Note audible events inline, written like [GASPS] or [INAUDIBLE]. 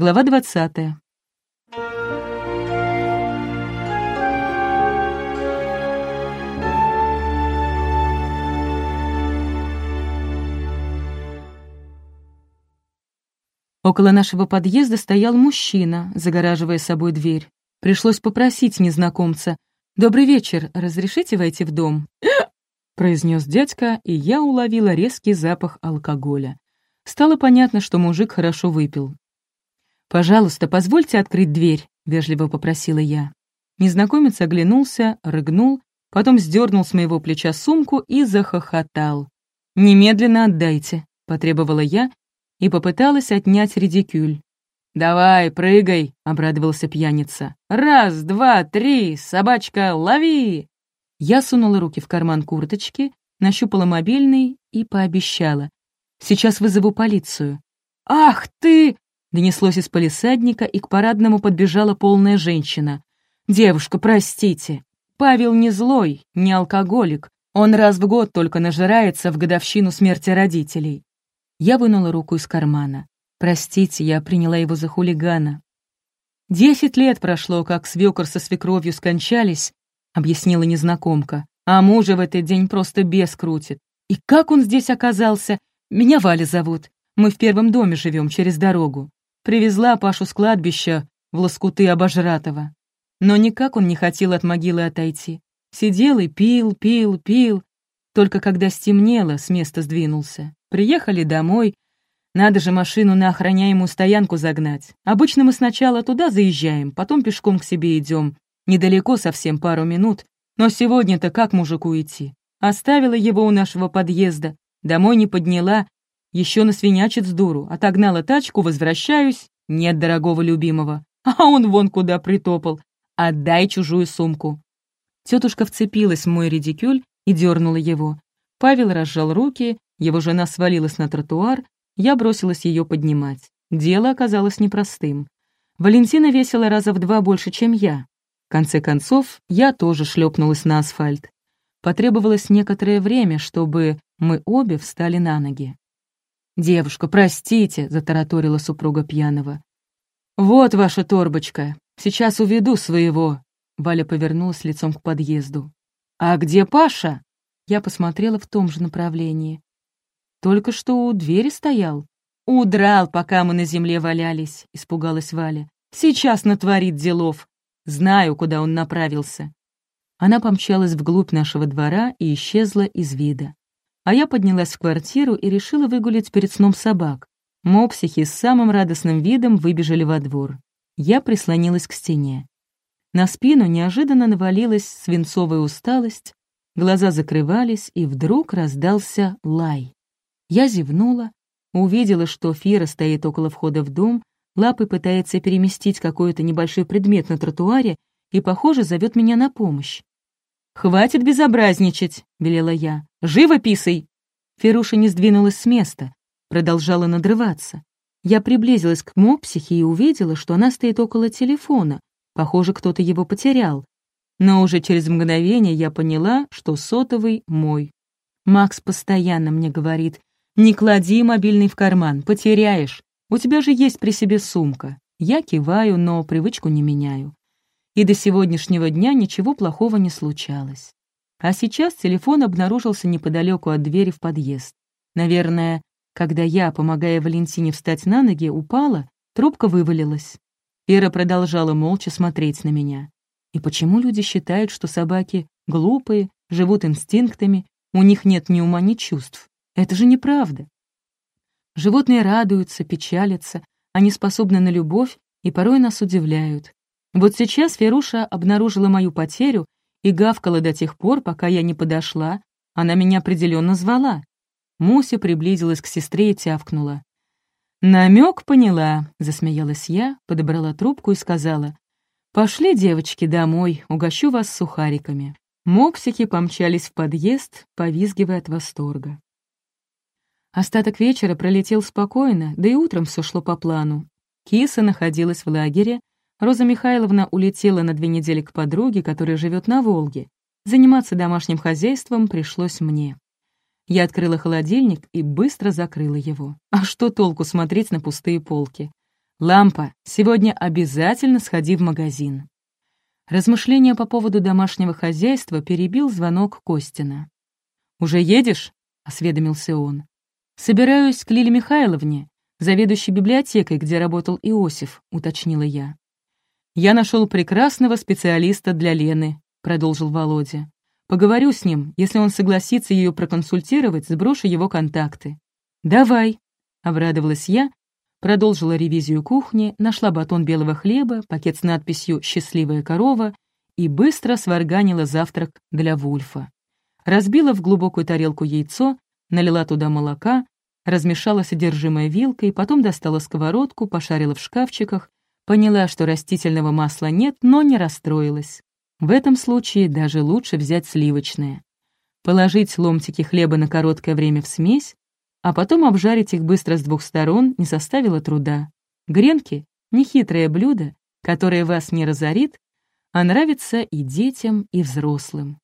Глава 20. Около нашего подъезда стоял мужчина, загораживая собой дверь. Пришлось попросить незнакомца. «Добрый вечер, разрешите войти в дом?» [GASPS] произнес дядька, и я уловила резкий запах алкоголя. Стало понятно, что мужик хорошо выпил. «Пожалуйста, позвольте открыть дверь», — вежливо попросила я. Незнакомец оглянулся, рыгнул, потом сдернул с моего плеча сумку и захохотал. «Немедленно отдайте», — потребовала я и попыталась отнять редикюль. «Давай, прыгай», — обрадовался пьяница. «Раз, два, три, собачка, лови!» Я сунула руки в карман курточки, нащупала мобильный и пообещала. «Сейчас вызову полицию». «Ах ты!» — донеслось из полисадника, и к парадному подбежала полная женщина. «Девушка, простите. Павел не злой, не алкоголик. Он раз в год только нажирается в годовщину смерти родителей». Я вынула руку из кармана. Простите, я приняла его за хулигана. «Десять лет прошло, как свекор со свекровью скончались», — объяснила незнакомка. «А мужа в этот день просто бес крутит. И как он здесь оказался? Меня Валя зовут. Мы в первом доме живем через дорогу. Привезла Пашу с кладбища в лоскуты обожратого. Но никак он не хотел от могилы отойти. Сидел и пил, пил, пил. Только когда стемнело, с места сдвинулся. Приехали домой, надо же машину на охраняемую стоянку загнать. Обычно мы сначала туда заезжаем, потом пешком к себе идем. Недалеко совсем пару минут. Но сегодня-то как мужику идти? Оставила его у нашего подъезда, домой не подняла, еще насвинячит с дуру, отогнала тачку, возвращаюсь, нет дорогого любимого. [LAUGHS] А он вон куда притопал. Отдай чужую сумку. Тетушка вцепилась в мой редикюль и дернула его. Павел разжал руки, его жена свалилась на тротуар, я бросилась ее поднимать. Дело оказалось непростым. Валентина весила раза в два больше, чем я. В конце концов, я тоже шлепнулась на асфальт. Потребовалось некоторое время, чтобы мы обе встали на ноги. «Девушка, простите», — затараторила супруга пьяного. «Вот ваша торбочка. Сейчас уведу своего». Валя повернулась лицом к подъезду. «А где Паша?» Я посмотрела в том же направлении. Только что у двери стоял. Удрал, пока мы на земле валялись, испугалась Валя. Сейчас натворит делов. Знаю, куда он направился. Она помчалась вглубь нашего двора и исчезла из вида. А я поднялась в квартиру и решила выгулять перед сном собак. Мопсихи с самым радостным видом выбежали во двор. Я прислонилась к стене. На спину неожиданно навалилась свинцовая усталость, глаза закрывались, и вдруг раздался лай. Я зевнула, увидела, что Фира стоит около входа в дом, лапой пытается переместить какой-то небольшой предмет на тротуаре и, похоже, зовет меня на помощь. «Хватит безобразничать!» — велела я. «Живо писай!» Феруша не сдвинулась с места, продолжала надрываться. Я приблизилась к мопсихе и увидела, что она стоит около телефона. Похоже, кто-то его потерял. Но уже через мгновение я поняла, что сотовый мой. Макс постоянно мне говорит, «Не клади мобильный в карман, потеряешь. У тебя же есть при себе сумка». Я киваю, но привычку не меняю. И до сегодняшнего дня ничего плохого не случалось. А сейчас телефон обнаружился неподалеку от двери в подъезд. Наверное, когда я, помогая Валентине встать на ноги, упала, трубка вывалилась. Ира продолжала молча смотреть на меня. И почему люди считают, что собаки глупые, живут инстинктами, у них нет ни ума, ни чувств? Это же неправда. Животные радуются, печалятся, они способны на любовь и порой нас удивляют. Вот сейчас Феруша обнаружила мою потерю и гавкала до тех пор, пока я не подошла. Она меня определенно звала. Муся приблизилась к сестре и тявкнула. «Намек поняла», — засмеялась я, подобрала трубку и сказала. «Пошли, девочки, домой, угощу вас сухариками». Мопсики помчались в подъезд, повизгивая от восторга. Остаток вечера пролетел спокойно, да и утром все шло по плану. Киса находилась в лагере, Роза Михайловна улетела на две недели к подруге, которая живет на Волге. Заниматься домашним хозяйством пришлось мне. Я открыла холодильник и быстро закрыла его. А что толку смотреть на пустые полки? «Лампа, сегодня обязательно сходи в магазин». Размышления по поводу домашнего хозяйства перебил звонок Костина. «Уже едешь?» — осведомился он. «Собираюсь к Лиле Михайловне, заведующей библиотекой, где работал Иосиф», — уточнила я. «Я нашел прекрасного специалиста для Лены», — продолжил Володя. «Поговорю с ним, если он согласится ее проконсультировать, сброшу его контакты». «Давай», — обрадовалась я, продолжила ревизию кухни, нашла батон белого хлеба, пакет с надписью «Счастливая корова» и быстро сварганила завтрак для Вульфа. Разбила в глубокую тарелку яйцо, налила туда молока, размешала содержимое вилкой, потом достала сковородку, пошарила в шкафчиках, поняла, что растительного масла нет, но не расстроилась. В этом случае даже лучше взять сливочное. Положить ломтики хлеба на короткое время в смесь, а потом обжарить их быстро с двух сторон не составило труда. Гренки — нехитрое блюдо, которое вас не разорит, а нравится и детям, и взрослым.